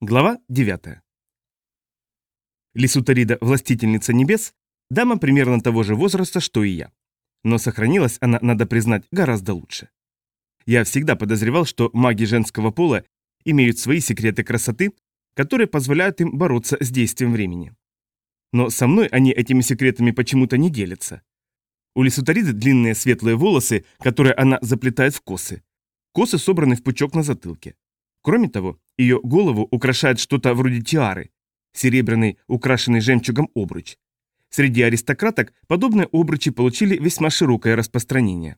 Глава 9. Лисутарида, властительница небес, дама примерно того же возраста, что и я. Но сохранилась она, надо признать, гораздо лучше. Я всегда подозревал, что маги женского пола имеют свои секреты красоты, которые позволяют им бороться с действием времени. Но со мной они этими секретами почему-то не делятся. У Лисутариды длинные светлые волосы, которые она заплетает в косы. Косы собраны в пучок на затылке. Кроме того, ее голову украшает что-то вроде тиары, серебряный, украшенный жемчугом обруч. Среди аристократок подобные обручи получили весьма широкое распространение.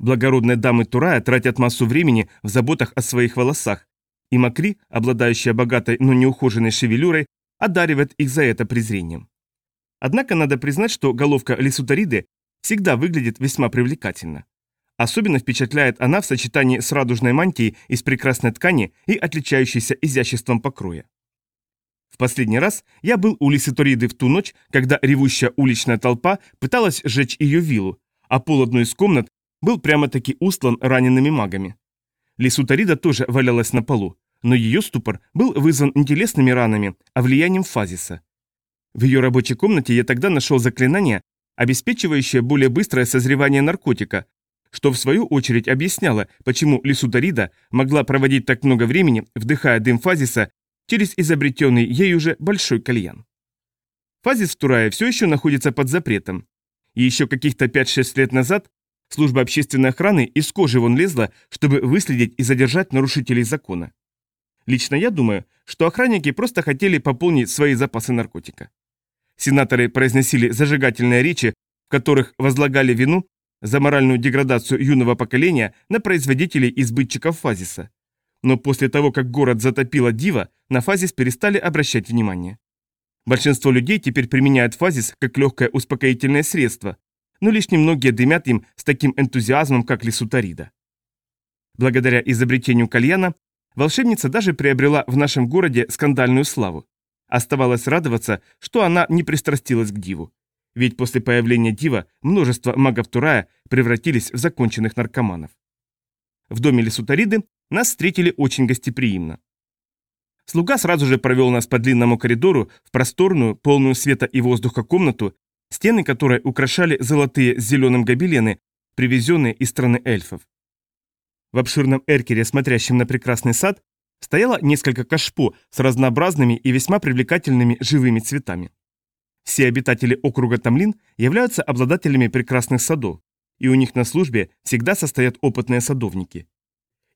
Благородные дамы Турая тратят массу времени в заботах о своих волосах, и Макри, обладающая богатой, но неухоженной шевелюрой, одаривает их за это презрением. Однако надо признать, что головка Лисутариды всегда выглядит весьма привлекательно. Особенно впечатляет она в сочетании с радужной мантией из прекрасной ткани и отличающейся изяществом покроя. В последний раз я был у Лиситориды в ту ночь, когда ревущая уличная толпа пыталась сжечь ее виллу, а пол одной из комнат был прямо-таки устлан ранеными магами. Лисутарида тоже валялась на полу, но ее ступор был вызван не телесными ранами, а влиянием фазиса. В ее рабочей комнате я тогда нашел заклинание, обеспечивающее более быстрое созревание наркотика, что в свою очередь объясняло, почему Лисударида могла проводить так много времени, вдыхая дым фазиса через изобретенный ей уже большой кальян. Фазис в Турае все еще находится под запретом. И еще каких-то 5-6 лет назад служба общественной охраны из кожи вон лезла, чтобы выследить и задержать нарушителей закона. Лично я думаю, что охранники просто хотели пополнить свои запасы наркотика. Сенаторы произносили зажигательные речи, в которых возлагали вину за моральную деградацию юного поколения на производителей и сбытчиков Фазиса. Но после того, как город затопило Дива, на Фазис перестали обращать внимание. Большинство людей теперь применяют Фазис как легкое успокоительное средство, но лишь немногие дымят им с таким энтузиазмом, как Лисутарида. Благодаря изобретению кальяна, волшебница даже приобрела в нашем городе скандальную славу. Оставалось радоваться, что она не пристрастилась к Диву. Ведь после появления Дива множество магов Турая превратились в законченных наркоманов. В доме Лесутариды нас встретили очень гостеприимно. Слуга сразу же провел нас по длинному коридору в просторную, полную света и воздуха комнату, стены которой украшали золотые с зеленым гобелены, привезенные из страны эльфов. В обширном эркере, смотрящем на прекрасный сад, стояло несколько кашпо с разнообразными и весьма привлекательными живыми цветами. Все обитатели округа Тамлин являются обладателями прекрасных садов, и у них на службе всегда состоят опытные садовники.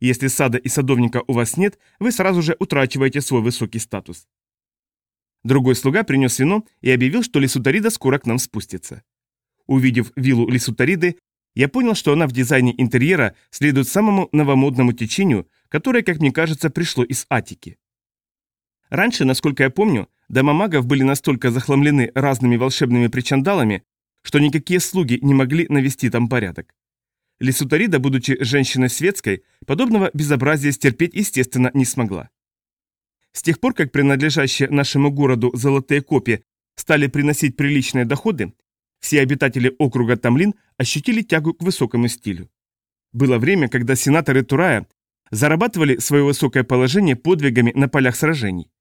Если сада и садовника у вас нет, вы сразу же утрачиваете свой высокий статус. Другой слуга принес вино и объявил, что Лисутарида скоро к нам спустится. Увидев виллу Лисутариды, я понял, что она в дизайне интерьера следует самому новомодному течению, которое, как мне кажется, пришло из Атики. Раньше, насколько я помню, дома магов были настолько захламлены разными волшебными причандалами, что никакие слуги не могли навести там порядок. Лисутарида, будучи женщиной светской, подобного безобразия стерпеть, естественно, не смогла. С тех пор, как принадлежащие нашему городу золотые копии стали приносить приличные доходы, все обитатели округа Тамлин ощутили тягу к высокому стилю. Было время, когда сенаторы Турая зарабатывали свое высокое положение подвигами на полях сражений.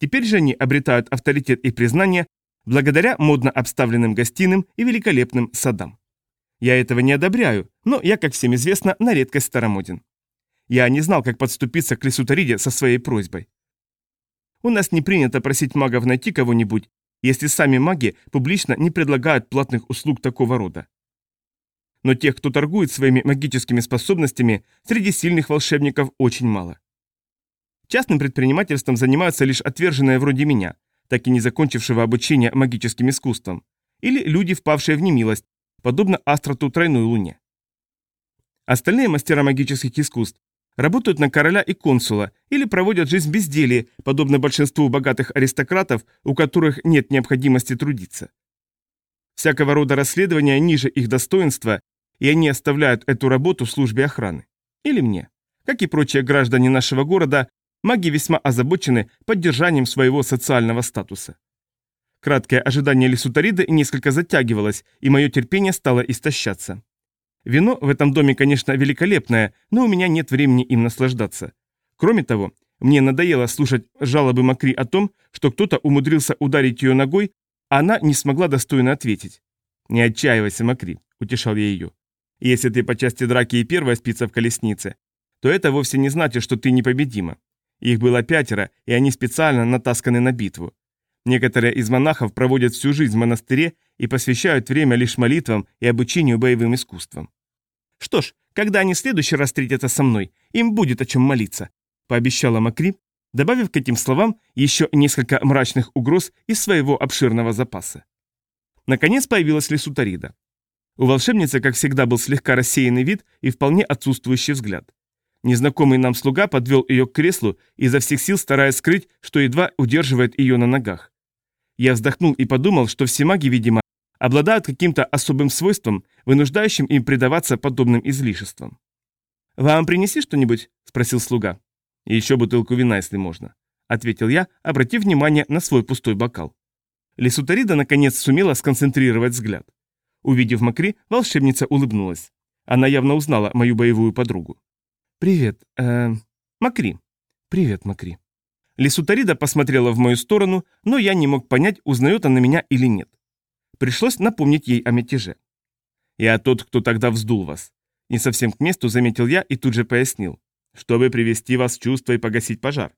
Теперь же они обретают авторитет и признание благодаря модно обставленным гостиным и великолепным садам. Я этого не одобряю, но я, как всем известно, на редкость старомоден. Я не знал, как подступиться к Лесутариде со своей просьбой. У нас не принято просить магов найти кого-нибудь, если сами маги публично не предлагают платных услуг такого рода. Но тех, кто торгует своими магическими способностями, среди сильных волшебников очень мало. Частным предпринимательством занимаются лишь отверженные вроде меня, так и не закончившего обучение магическим искусствам, или люди, впавшие в немилость, подобно Астроту Тройной Луне. Остальные мастера магических искусств работают на короля и консула или проводят жизнь в безделии, подобно большинству богатых аристократов, у которых нет необходимости трудиться. Всякого рода расследования ниже их достоинства, и они оставляют эту работу в службе охраны. Или мне. Как и прочие граждане нашего города, маги весьма озабочены поддержанием своего социального статуса. Краткое ожидание Лисутариды несколько затягивалось, и мое терпение стало истощаться. Вино в этом доме, конечно, великолепное, но у меня нет времени им наслаждаться. Кроме того, Мне надоело слушать жалобы Макри о том, что кто-то умудрился ударить ее ногой, а она не смогла достойно ответить. «Не отчаивайся, Макри», — утешал я ее. «Если ты по части драки и первая спица в колеснице, то это вовсе не значит, что ты непобедима. Их было пятеро, и они специально натасканы на битву. Некоторые из монахов проводят всю жизнь в монастыре и посвящают время лишь молитвам и обучению боевым искусствам. Что ж, когда они в следующий раз встретятся со мной, им будет о чем молиться, пообещала Макри, добавив к этим словам еще несколько мрачных угроз из своего обширного запаса. Наконец появилась Лесутарида. У волшебницы, как всегда, был слегка рассеянный вид и вполне отсутствующий взгляд. Незнакомый нам слуга подвел ее к креслу, изо всех сил стараясь скрыть, что едва удерживает ее на ногах. Я вздохнул и подумал, что все маги, видимо, обладают каким-то особым свойством, вынуждающим им предаваться подобным излишествам. «Вам принеси что-нибудь?» – спросил слуга. «Еще бутылку вина, если можно», – ответил я, обратив внимание на свой пустой бокал. Лесутарида наконец сумела сконцентрировать взгляд. Увидев Макри, волшебница улыбнулась. Она явно узнала мою боевую подругу. «Привет, э, Макри». «Привет, Макри». Лесутарида посмотрела в мою сторону, но я не мог понять, узнает она меня или нет. Пришлось напомнить ей о мятеже. «Я тот, кто тогда вздул вас». Не совсем к месту заметил я и тут же пояснил. «Чтобы привести вас в чувство и погасить пожар».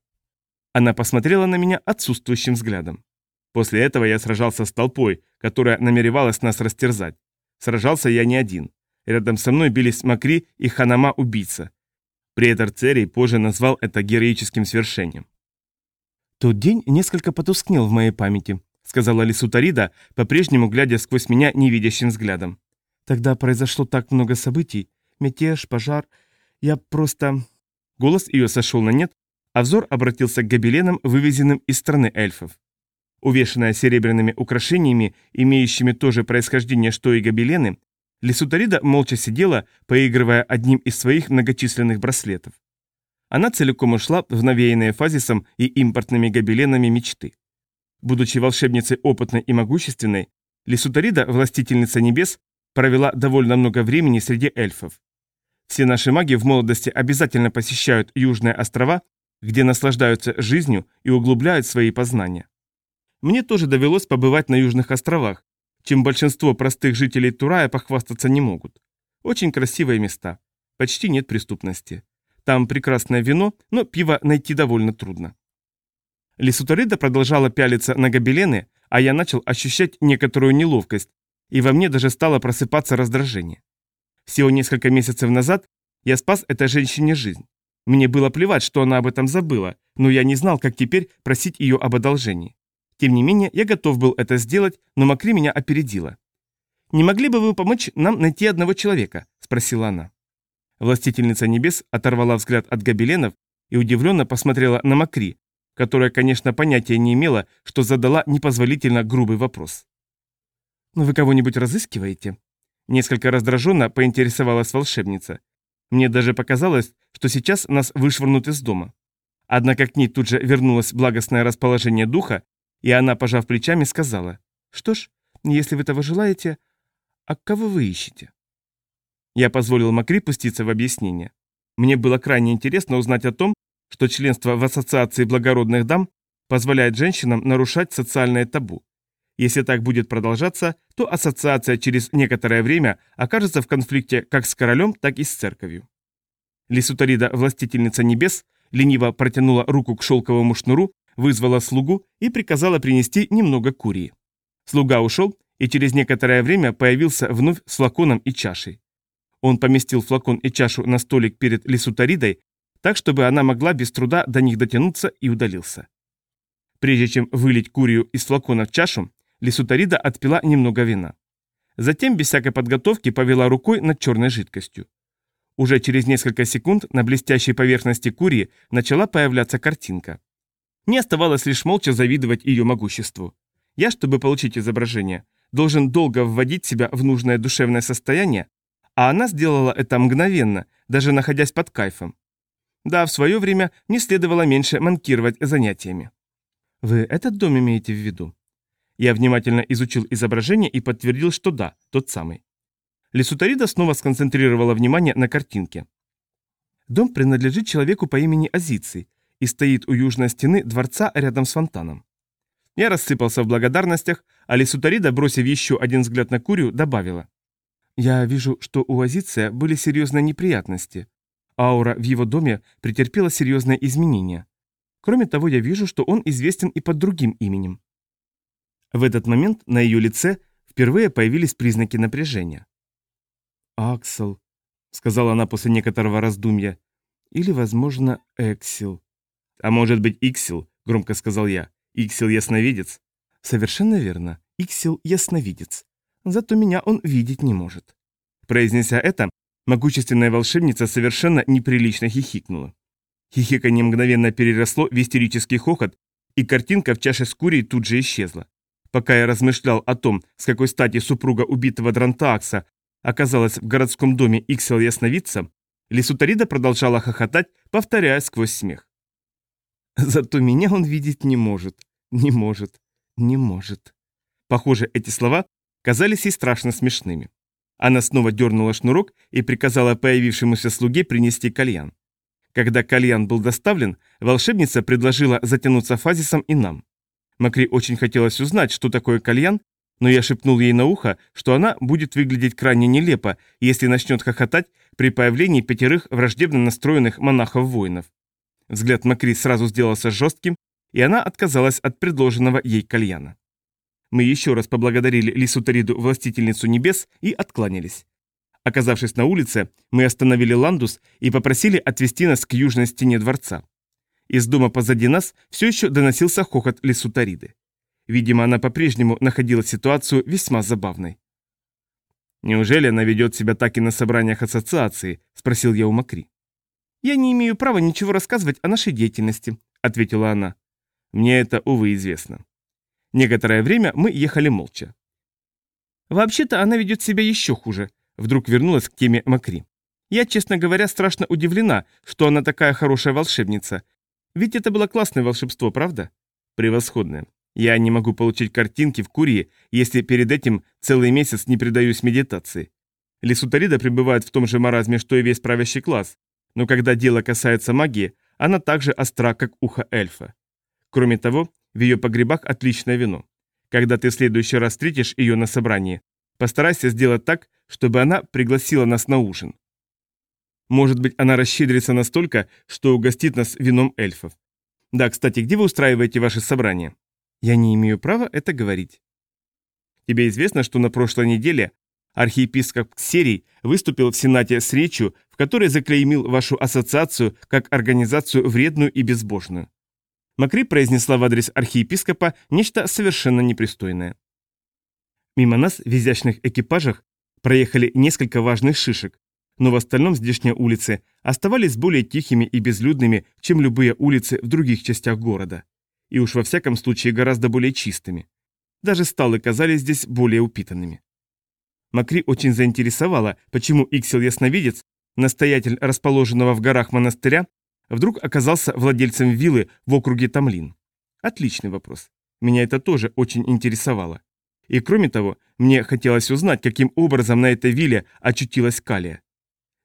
Она посмотрела на меня отсутствующим взглядом. После этого я сражался с толпой, которая намеревалась нас растерзать. Сражался я не один. Рядом со мной бились Макри и Ханама-убийца. Претор Церий позже назвал это героическим свершением. «Тот день несколько потускнел в моей памяти», — сказала Лисутарида, по-прежнему глядя сквозь меня невидящим взглядом. «Тогда произошло так много событий. Мятеж, пожар. Я просто...» Голос ее сошел на нет, а взор обратился к гобеленам, вывезенным из страны эльфов. Увешанная серебряными украшениями, имеющими то же происхождение, что и гобелены, Лисутарида молча сидела, поигрывая одним из своих многочисленных браслетов. Она целиком ушла в навеянные фазисом и импортными гобеленами мечты. Будучи волшебницей опытной и могущественной, Лисутарида, властительница небес, провела довольно много времени среди эльфов. Все наши маги в молодости обязательно посещают южные острова, где наслаждаются жизнью и углубляют свои познания. Мне тоже довелось побывать на южных островах, чем большинство простых жителей Турая похвастаться не могут. Очень красивые места. Почти нет преступности. Там прекрасное вино, но пиво найти довольно трудно. Лисутарида продолжала пялиться на гобелены, а я начал ощущать некоторую неловкость, и во мне даже стало просыпаться раздражение. Всего несколько месяцев назад я спас этой женщине жизнь. Мне было плевать, что она об этом забыла, но я не знал, как теперь просить ее об одолжении. Тем не менее, я готов был это сделать, но Макри меня опередила. «Не могли бы вы помочь нам найти одного человека?» – спросила она. Властительница небес оторвала взгляд от гобеленов и удивленно посмотрела на Макри, которая, конечно, понятия не имела, что задала непозволительно грубый вопрос. «Но вы кого-нибудь разыскиваете?» Несколько раздраженно поинтересовалась волшебница. Мне даже показалось, что сейчас нас вышвырнут из дома. Однако к ней тут же вернулось благостное расположение духа, и она, пожав плечами, сказала, «Что ж, если вы того желаете, а кого вы ищете?» Я позволил Макри пуститься в объяснение. Мне было крайне интересно узнать о том, что членство в Ассоциации благородных дам позволяет женщинам нарушать социальное табу. Если так будет продолжаться, то ассоциация через некоторое время окажется в конфликте как с королем, так и с церковью. Лисутарида, властительница небес, лениво протянула руку к шелковому шнуру, вызвала слугу и приказала принести немного курии. Слуга ушел и через некоторое время появился вновь с флаконом и чашей. Он поместил флакон и чашу на столик перед Лисутаридой, так, чтобы она могла без труда до них дотянуться и удалился. Прежде чем вылить курию из флакона в чашу, Лисутарида отпила немного вина. Затем, без всякой подготовки, повела рукой над черной жидкостью. Уже через несколько секунд на блестящей поверхности курии начала появляться картинка. Мне оставалось лишь молча завидовать ее могуществу. Я, чтобы получить изображение, должен долго вводить себя в нужное душевное состояние, а она сделала это мгновенно, даже находясь под кайфом. Да, в свое время не следовало меньше манкировать занятиями. Вы этот дом имеете в виду? Я внимательно изучил изображение и подтвердил, что да, тот самый. Лесутарида снова сконцентрировала внимание на картинке. Дом принадлежит человеку по имени Азиций, и стоит у южной стены дворца рядом с фонтаном. Я рассыпался в благодарностях, а Лисутарида, бросив еще один взгляд на Курию, добавила. «Я вижу, что у Азиция были серьезные неприятности. Аура в его доме претерпела серьезные изменения. Кроме того, я вижу, что он известен и под другим именем». В этот момент на ее лице впервые появились признаки напряжения. «Аксел», — сказала она после некоторого раздумья, — «или, возможно, Эксил». «А может быть, Иксил», — громко сказал я. «Иксил ясновидец?» «Совершенно верно. Иксил ясновидец. Зато меня он видеть не может». Произнеся это, могущественная волшебница совершенно неприлично хихикнула. Хихиканье мгновенно переросло в истерический хохот, и картинка в чаше с курей тут же исчезла. Пока я размышлял о том, с какой стати супруга убитого Дрантаакса оказалась в городском доме Иксел Ясновидца, Лисутарида продолжала хохотать, повторяя сквозь смех. «Зато меня он видеть не может, не может, не может». Похоже, эти слова казались ей страшно смешными. Она снова дернула шнурок и приказала появившемуся слуге принести кальян. Когда кальян был доставлен, волшебница предложила затянуться фазисом и нам. Макри очень хотелось узнать, что такое кальян, но я шепнул ей на ухо, что она будет выглядеть крайне нелепо, если начнет хохотать при появлении пятерых враждебно настроенных монахов-воинов. Взгляд Макри сразу сделался жестким, и она отказалась от предложенного ей кальяна. Мы еще раз поблагодарили Лису Тариду, властительницу небес, и откланялись. Оказавшись на улице, мы остановили Ландус и попросили отвезти нас к южной стене дворца. Из дома позади нас все еще доносился хохот Лису Тариды. Видимо, она по-прежнему находила ситуацию весьма забавной. «Неужели она ведет себя так и на собраниях ассоциации?» – спросил я у Макри. «Я не имею права ничего рассказывать о нашей деятельности», – ответила она. «Мне это, увы, известно». Некоторое время мы ехали молча. «Вообще-то она ведет себя еще хуже», – вдруг вернулась к теме Макри. «Я, честно говоря, страшно удивлена, что она такая хорошая волшебница. Ведь это было классное волшебство, правда?» «Превосходное. Я не могу получить картинки в Курии, если перед этим целый месяц не предаюсь медитации. Лисутарида пребывает в том же маразме, что и весь правящий класс, но когда дело касается магии, она также остра, как ухо эльфа. Кроме того, в ее погребах отличное вино. Когда ты в следующий раз встретишь ее на собрании, постарайся сделать так, чтобы она пригласила нас на ужин. Может быть, она расщедрится настолько, что угостит нас вином эльфов. Да, кстати, где вы устраиваете ваши собрания? Я не имею права это говорить. Тебе известно, что на прошлой неделе архиепископ Ксерий выступил в Сенате с речью, в которой заклеймил вашу ассоциацию как организацию вредную и безбожную. Макри произнесла в адрес архиепископа нечто совершенно непристойное. Мимо нас в изящных экипажах проехали несколько важных шишек, но в остальном здешние улицы оставались более тихими и безлюдными, чем любые улицы в других частях города и уж во всяком случае гораздо более чистыми. Даже сталы казались здесь более упитанными. Макри очень заинтересовала, почему Иксел Ясновидец, настоятель расположенного в горах монастыря, вдруг оказался владельцем виллы в округе Тамлин. Отличный вопрос. Меня это тоже очень интересовало. И кроме того, мне хотелось узнать, каким образом на этой вилле очутилась Калия.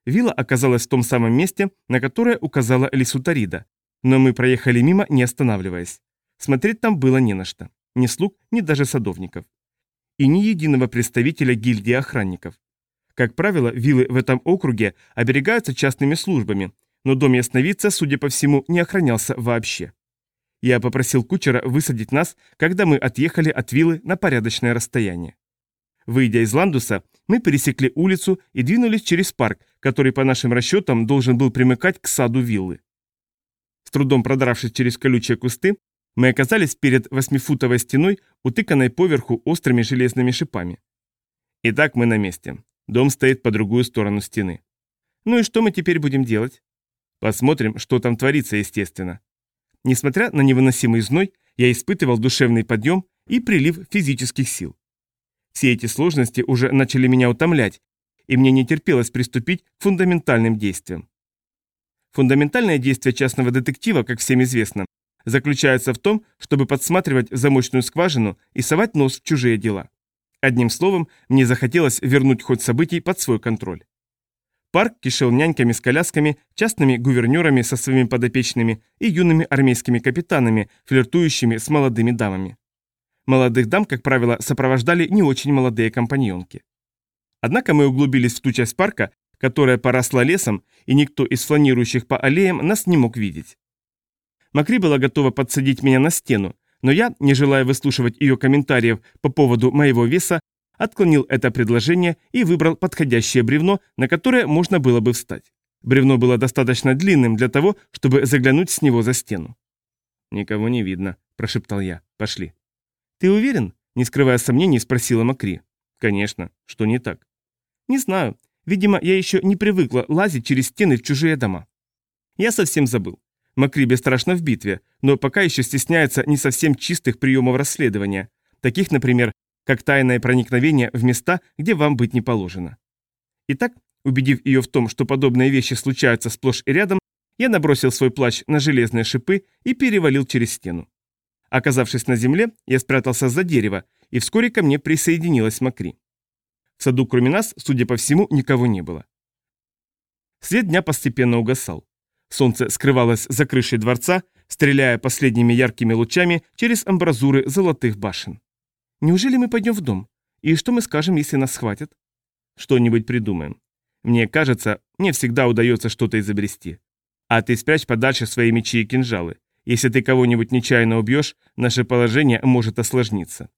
Вилла оказалась в том самом месте, на которое указала Лисутарида, но мы проехали мимо, не останавливаясь. Смотреть там было не на что. Ни слуг, ни даже садовников. И ни единого представителя гильдии охранников. Как правило, виллы в этом округе оберегаются частными службами, но дом ясновидца, судя по всему, не охранялся вообще. Я попросил кучера высадить нас, когда мы отъехали от виллы на порядочное расстояние. Выйдя из Ландуса, мы пересекли улицу и двинулись через парк, который по нашим расчетам должен был примыкать к саду виллы. С трудом продравшись через колючие кусты, мы оказались перед восьмифутовой стеной, утыканной поверху острыми железными шипами. Итак, мы на месте. Дом стоит по другую сторону стены. Ну и что мы теперь будем делать? Посмотрим, что там творится, естественно. Несмотря на невыносимый зной, я испытывал душевный подъем и прилив физических сил. Все эти сложности уже начали меня утомлять, и мне не терпелось приступить к фундаментальным действиям. Фундаментальное действие частного детектива, как всем известно, заключается в том, чтобы подсматривать замочную скважину и совать нос в чужие дела. Одним словом, мне захотелось вернуть ход событий под свой контроль. Парк кишел няньками с колясками, частными гувернерами со своими подопечными и юными армейскими капитанами, флиртующими с молодыми дамами. Молодых дам, как правило, сопровождали не очень молодые компаньонки. Однако мы углубились в ту часть парка, которая поросла лесом, и никто из фланирующих по аллеям нас не мог видеть. Макри была готова подсадить меня на стену, но я, не желая выслушивать ее комментариев по поводу моего веса, отклонил это предложение и выбрал подходящее бревно, на которое можно было бы встать. Бревно было достаточно длинным для того, чтобы заглянуть с него за стену. «Никого не видно», – прошептал я. «Пошли». «Ты уверен?» – не скрывая сомнений, спросила Макри. «Конечно. Что не так?» «Не знаю. Видимо, я еще не привыкла лазить через стены в чужие дома». Я совсем забыл. Макри бесстрашна в битве, но пока еще стесняется не совсем чистых приемов расследования, таких, например, как тайное проникновение в места, где вам быть не положено. Итак, убедив ее в том, что подобные вещи случаются сплошь и рядом, я набросил свой плащ на железные шипы и перевалил через стену. Оказавшись на земле, я спрятался за дерево, и вскоре ко мне присоединилась Макри. В саду кроме нас, судя по всему, никого не было. Свет дня постепенно угасал. Солнце скрывалось за крышей дворца, стреляя последними яркими лучами через амбразуры золотых башен. Неужели мы пойдем в дом? И что мы скажем, если нас схватят? Что-нибудь придумаем. Мне кажется, мне всегда удается что-то изобрести. А ты спрячь подальше свои мечи и кинжалы. Если ты кого-нибудь нечаянно убьешь, наше положение может осложниться.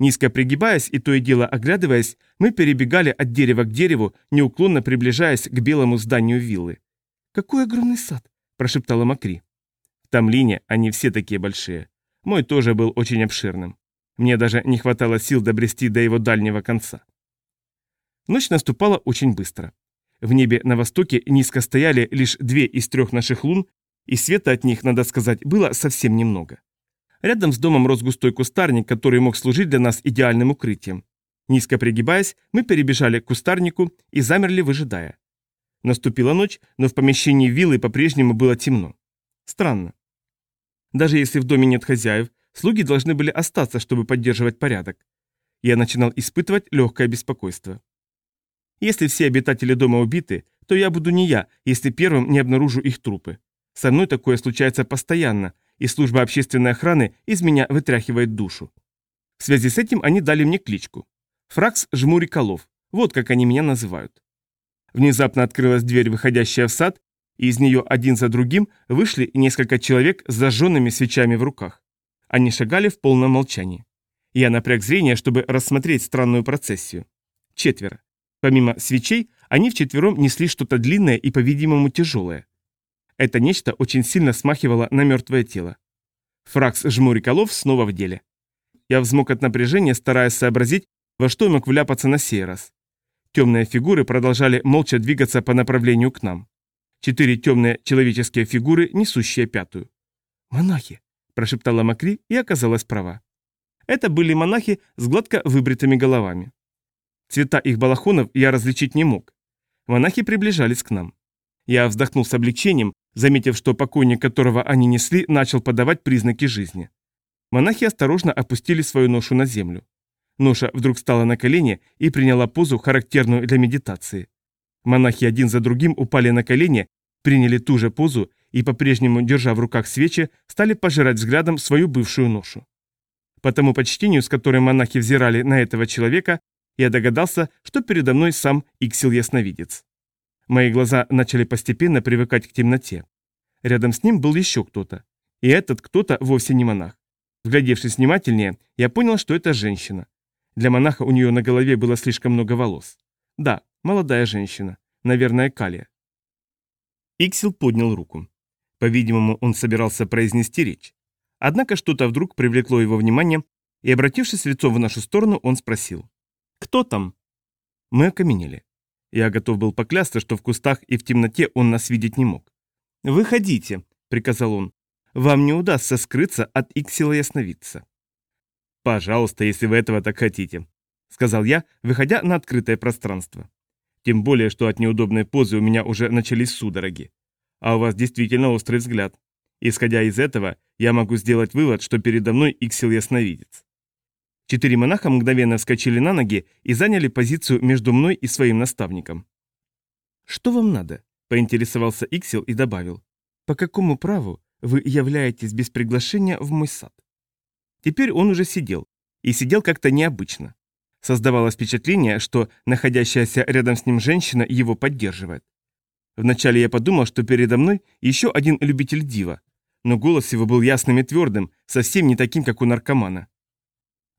Низко пригибаясь и то и дело оглядываясь, мы перебегали от дерева к дереву, неуклонно приближаясь к белому зданию виллы. «Какой огромный сад!» – прошептала Макри. В Тамлине они все такие большие. Мой тоже был очень обширным. Мне даже не хватало сил добрести до его дальнего конца. Ночь наступала очень быстро. В небе на востоке низко стояли лишь две из трех наших лун, и света от них, надо сказать, было совсем немного. Рядом с домом рос густой кустарник, который мог служить для нас идеальным укрытием. Низко пригибаясь, мы перебежали к кустарнику и замерли, выжидая. Наступила ночь, но в помещении виллы по-прежнему было темно. Странно. Даже если в доме нет хозяев, Слуги должны были остаться, чтобы поддерживать порядок. Я начинал испытывать легкое беспокойство. Если все обитатели дома убиты, то я буду не я, если первым не обнаружу их трупы. Со мной такое случается постоянно, и служба общественной охраны из меня вытряхивает душу. В связи с этим они дали мне кличку. Фракс Жмуриколов, вот как они меня называют. Внезапно открылась дверь, выходящая в сад, и из нее один за другим вышли несколько человек с зажженными свечами в руках. Они шагали в полном молчании. Я напряг зрение, чтобы рассмотреть странную процессию. Четверо. Помимо свечей, они вчетвером несли что-то длинное и, по-видимому, тяжелое. Это нечто очень сильно смахивало на мертвое тело. Фракс Жмуриколов снова в деле. Я взмок от напряжения, стараясь сообразить, во что мог вляпаться на сей раз. Темные фигуры продолжали молча двигаться по направлению к нам. Четыре темные человеческие фигуры, несущие пятую. «Монахи!» прошептала Макри и оказалась права. Это были монахи с гладко выбритыми головами. Цвета их балахонов я различить не мог. Монахи приближались к нам. Я вздохнул с облегчением, заметив, что покойник, которого они несли, начал подавать признаки жизни. Монахи осторожно опустили свою ношу на землю. Ноша вдруг стала на колени и приняла позу, характерную для медитации. Монахи один за другим упали на колени, приняли ту же позу и, по-прежнему держа в руках свечи, стали пожирать взглядом свою бывшую ношу. По тому почтению, с которым монахи взирали на этого человека, я догадался, что передо мной сам Иксил-ясновидец. Мои глаза начали постепенно привыкать к темноте. Рядом с ним был еще кто-то. И этот кто-то вовсе не монах. Вглядевшись внимательнее, я понял, что это женщина. Для монаха у нее на голове было слишком много волос. Да, молодая женщина. Наверное, Калия. Иксил поднял руку. По-видимому, он собирался произнести речь. Однако что-то вдруг привлекло его внимание, и, обратившись лицом в нашу сторону, он спросил. «Кто там?» Мы окаменели. Я готов был поклясться, что в кустах и в темноте он нас видеть не мог. «Выходите», — приказал он. «Вам не удастся скрыться от Иксила ясновидца». «Пожалуйста, если вы этого так хотите», — сказал я, выходя на открытое пространство. Тем более, что от неудобной позы у меня уже начались судороги а у вас действительно острый взгляд. Исходя из этого, я могу сделать вывод, что передо мной Иксил Ясновидец. Четыре монаха мгновенно вскочили на ноги и заняли позицию между мной и своим наставником. «Что вам надо?» – поинтересовался Иксел и добавил. «По какому праву вы являетесь без приглашения в мой сад?» Теперь он уже сидел, и сидел как-то необычно. Создавалось впечатление, что находящаяся рядом с ним женщина его поддерживает. Вначале я подумал, что передо мной еще один любитель дива, но голос его был ясным и твердым, совсем не таким, как у наркомана.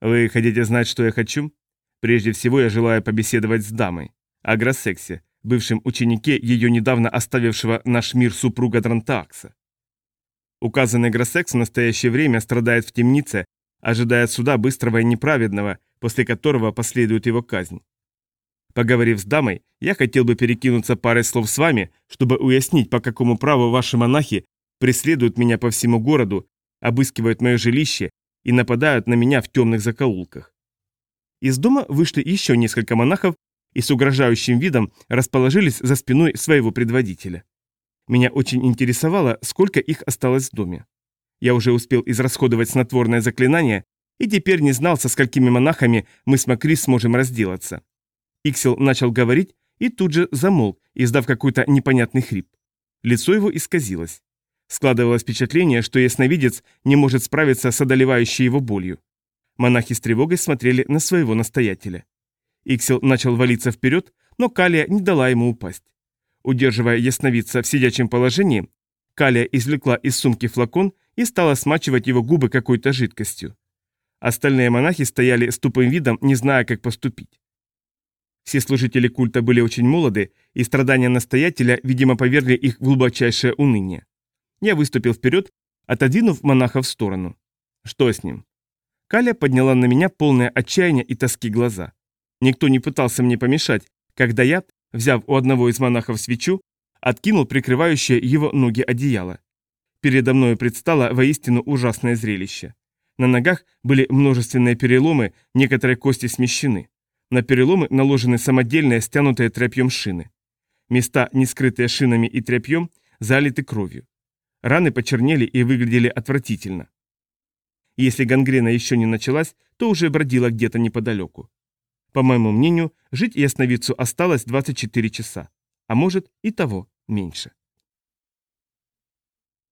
«Вы хотите знать, что я хочу? Прежде всего я желаю побеседовать с дамой, о Гроссексе, бывшем ученике ее недавно оставившего наш мир супруга Дрантаакса. Указанный Гроссекс в настоящее время страдает в темнице, ожидая суда быстрого и неправедного, после которого последует его казнь. Поговорив с дамой, я хотел бы перекинуться парой слов с вами, чтобы уяснить, по какому праву ваши монахи преследуют меня по всему городу, обыскивают мое жилище и нападают на меня в темных закоулках. Из дома вышли еще несколько монахов и с угрожающим видом расположились за спиной своего предводителя. Меня очень интересовало, сколько их осталось в доме. Я уже успел израсходовать снотворное заклинание и теперь не знал, со сколькими монахами мы с Макрис сможем разделаться. Иксел начал говорить и тут же замолк, издав какой-то непонятный хрип. Лицо его исказилось. Складывалось впечатление, что ясновидец не может справиться с одолевающей его болью. Монахи с тревогой смотрели на своего настоятеля. Иксел начал валиться вперед, но Калия не дала ему упасть. Удерживая ясновидца в сидячем положении, Калия извлекла из сумки флакон и стала смачивать его губы какой-то жидкостью. Остальные монахи стояли с тупым видом, не зная, как поступить. Все служители культа были очень молоды, и страдания настоятеля, видимо, повергли их в глубочайшее уныние. Я выступил вперед, отодвинув монаха в сторону. Что с ним? Каля подняла на меня полное отчаяние и тоски глаза. Никто не пытался мне помешать, когда я, взяв у одного из монахов свечу, откинул прикрывающее его ноги одеяло. Передо мною предстало воистину ужасное зрелище. На ногах были множественные переломы, некоторые кости смещены. На переломы наложены самодельные стянутые тряпьем шины. Места, не скрытые шинами и тряпьем, залиты кровью. Раны почернели и выглядели отвратительно. Если гангрена еще не началась, то уже бродила где-то неподалеку. По моему мнению, жить и остановиться осталось 24 часа, а может и того меньше.